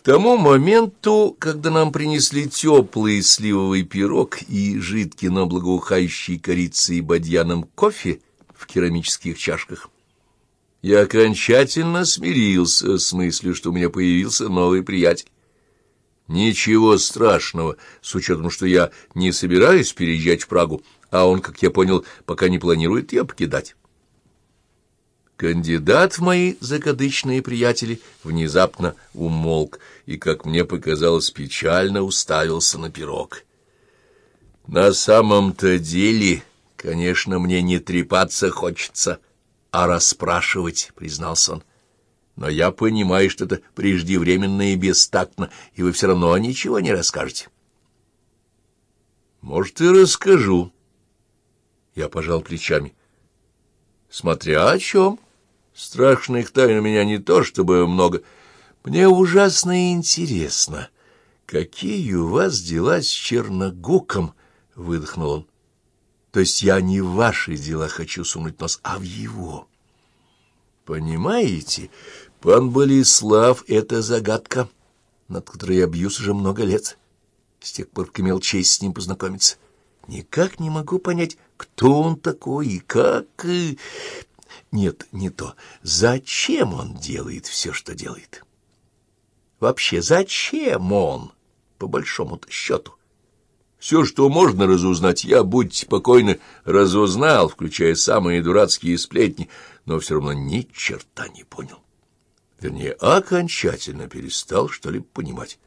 К тому моменту, когда нам принесли теплый сливовый пирог и жидкий, но благоухающий корицей и бадьяном кофе в керамических чашках, я окончательно смирился с мыслью, что у меня появился новый приятель. Ничего страшного, с учетом, что я не собираюсь переезжать в Прагу, а он, как я понял, пока не планирует ее покидать. Кандидат в мои закадычные приятели внезапно умолк и, как мне показалось, печально уставился на пирог. На самом-то деле, конечно, мне не трепаться хочется, а расспрашивать, — признался он. Но я понимаю, что это преждевременно и бестактно, и вы все равно ничего не расскажете. Может, и расскажу. Я пожал плечами. Смотря о чем. — Страшных тайн у меня не то, чтобы много. Мне ужасно интересно, какие у вас дела с Черногуком, — выдохнул он. То есть я не в ваши дела хочу сунуть нос, а в его. Понимаете, пан Болеслав — это загадка, над которой я бьюсь уже много лет, с тех пор, как имел честь с ним познакомиться. Никак не могу понять, кто он такой и как... Нет, не то. Зачем он делает все, что делает? Вообще, зачем он, по большому-то счету? Все, что можно разузнать, я, будьте покойны, разузнал, включая самые дурацкие сплетни, но все равно ни черта не понял. Вернее, окончательно перестал что-либо понимать.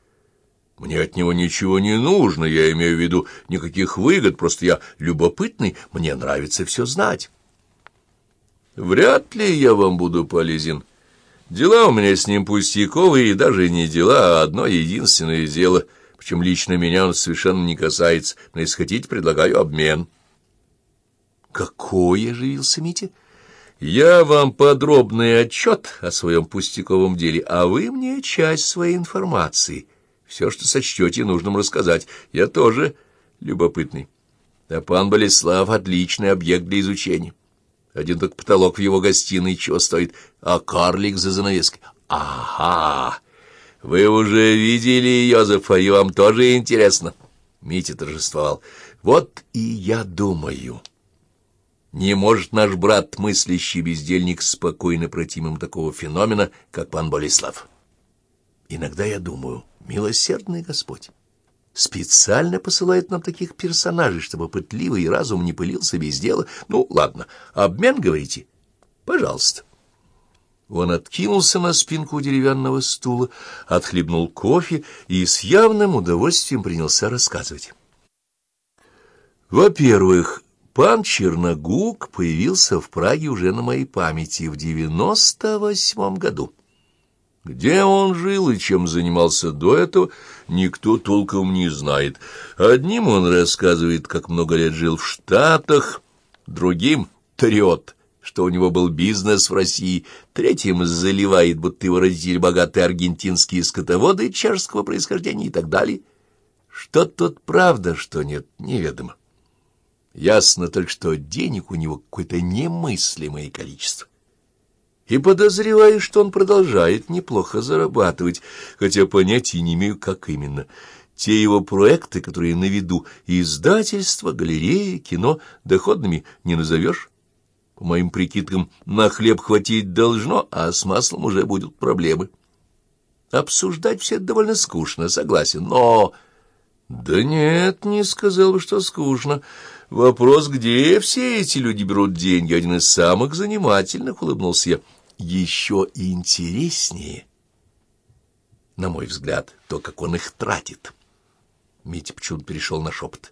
Мне от него ничего не нужно, я имею в виду никаких выгод, просто я любопытный, мне нравится все знать». Вряд ли я вам буду полезен. Дела у меня с ним пустяковые, и даже не дела, а одно единственное дело, причем лично меня он совершенно не касается, но если хотите, предлагаю обмен. Какой оживился Митя? Я вам подробный отчет о своем пустяковом деле, а вы мне часть своей информации. Все, что сочтете нужным рассказать. Я тоже любопытный. А пан Болеслав — отличный объект для изучения. Один только потолок в его гостиной чего стоит, а карлик за занавеской. Ага! Вы уже видели Йозефа, и вам тоже интересно. Митя торжествовал. Вот и я думаю. Не может наш брат, мыслящий бездельник, спокойно пройти мимо такого феномена, как пан Болеслав. Иногда я думаю, милосердный Господь специально посылает нам таких персонажей, чтобы пытливый разум не пылился без дела. Ну, ладно, обмен, говорите? Пожалуйста. Он откинулся на спинку деревянного стула, отхлебнул кофе и с явным удовольствием принялся рассказывать. Во-первых, пан Черногук появился в Праге уже на моей памяти в девяносто восьмом году. Где он жил и чем занимался до этого, никто толком не знает. Одним он рассказывает, как много лет жил в Штатах, другим — трет, что у него был бизнес в России, третьим заливает, будто его родители богатые аргентинские скотоводы чешского происхождения и так далее. Что тут правда, что нет, неведомо. Ясно только, что денег у него какое-то немыслимое количество и подозреваю, что он продолжает неплохо зарабатывать, хотя понятия не имею, как именно. Те его проекты, которые на виду, издательство, галереи, кино, доходными не назовешь. По моим прикидкам, на хлеб хватить должно, а с маслом уже будут проблемы. Обсуждать все это довольно скучно, согласен, но... Да нет, не сказал бы, что скучно. Вопрос, где все эти люди берут деньги, один из самых занимательных, улыбнулся я. Еще интереснее, на мой взгляд, то, как он их тратит. Митя почему-то перешел на шепот.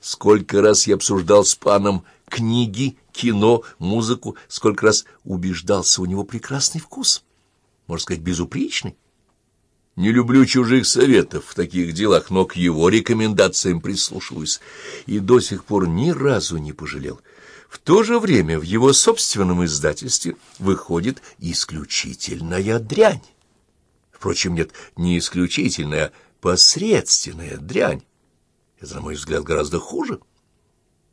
Сколько раз я обсуждал с паном книги, кино, музыку, сколько раз убеждался, у него прекрасный вкус, можно сказать, безупречный. Не люблю чужих советов в таких делах, но к его рекомендациям прислушиваюсь и до сих пор ни разу не пожалел. В то же время в его собственном издательстве выходит исключительная дрянь. Впрочем, нет, не исключительная, а посредственная дрянь. Это, на мой взгляд, гораздо хуже.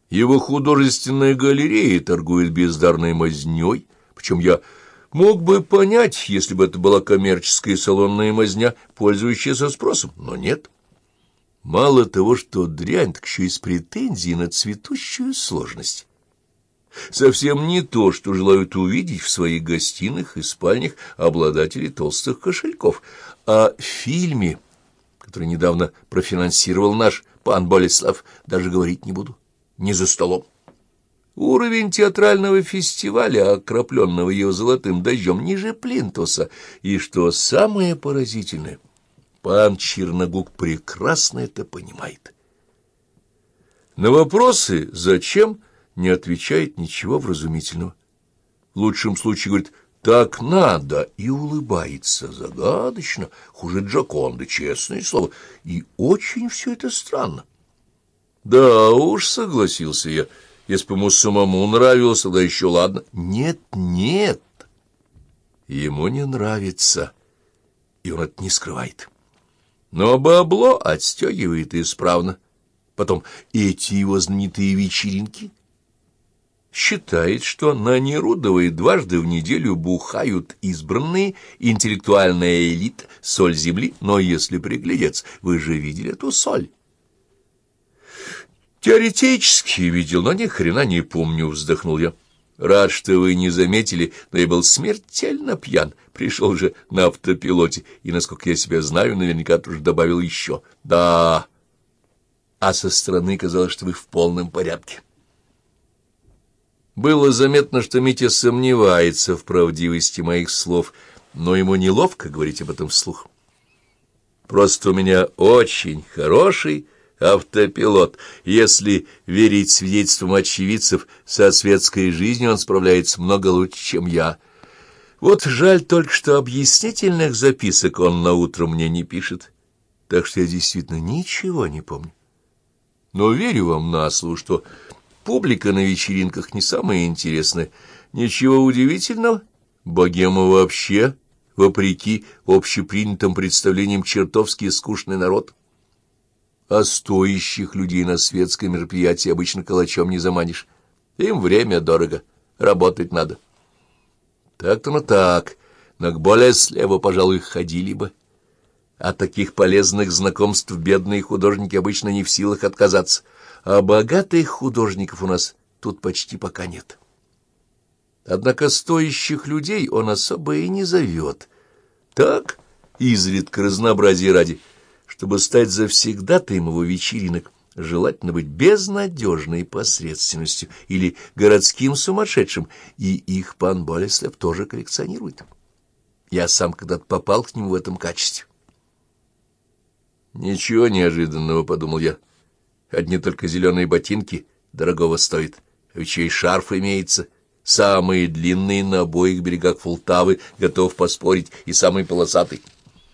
Его художественная галерея торгует бездарной мазнёй, причем я Мог бы понять, если бы это была коммерческая салонная мазня, пользующаяся спросом, но нет. Мало того, что дрянь, так еще и с претензией на цветущую сложность. Совсем не то, что желают увидеть в своих гостиных и спальнях обладатели толстых кошельков, а в фильме, который недавно профинансировал наш пан Болеслав, даже говорить не буду, не за столом. Уровень театрального фестиваля, окропленного его золотым дождем, ниже плинтуса, и, что самое поразительное, пан Черногук прекрасно это понимает. На вопросы «зачем?» Не отвечает ничего вразумительного. В лучшем случае говорит «так надо» и улыбается загадочно, хуже Джаконды, честное слово, и очень все это странно. «Да уж», — согласился я, — «если бы ему самому нравилось, тогда еще ладно». «Нет, нет, ему не нравится, и он это не скрывает». Но бабло отстегивает исправно. Потом эти его знаменитые вечеринки — считает, что на Нерудовой дважды в неделю бухают избранные, интеллектуальная элита, соль земли, но если приглядеться, вы же видели эту соль. Теоретически видел, но ни хрена не помню, вздохнул я. Рад, что вы не заметили, но я был смертельно пьян. Пришел же на автопилоте, и, насколько я себя знаю, наверняка тоже добавил еще. Да, а со стороны казалось, что вы в полном порядке. Было заметно, что Митя сомневается в правдивости моих слов, но ему неловко говорить об этом вслух. Просто у меня очень хороший автопилот. Если верить свидетельствам очевидцев, со светской жизнью он справляется много лучше, чем я. Вот жаль только, что объяснительных записок он на утро мне не пишет, так что я действительно ничего не помню. Но верю вам на слово, что Публика на вечеринках не самая интересная. Ничего удивительного. Богема вообще, вопреки общепринятым представлениям, чертовски скучный народ. А стоящих людей на светское мероприятие обычно калачом не заманишь. Им время дорого, работать надо. Так-то ну так, но к более слева, пожалуй, ходили бы. От таких полезных знакомств бедные художники обычно не в силах отказаться а богатых художников у нас тут почти пока нет. Однако стоящих людей он особо и не зовет. Так, изредка разнообразие ради, чтобы стать завсегдатаем его вечеринок, желательно быть безнадежной посредственностью или городским сумасшедшим, и их пан Болеслав тоже коллекционирует. Я сам когда-то попал к нему в этом качестве. «Ничего неожиданного», — подумал я. Одни только зеленые ботинки дорогого стоят, а ведь и шарф имеется, самые длинные на обоих берегах Фултавы, готов поспорить, и самый полосатый —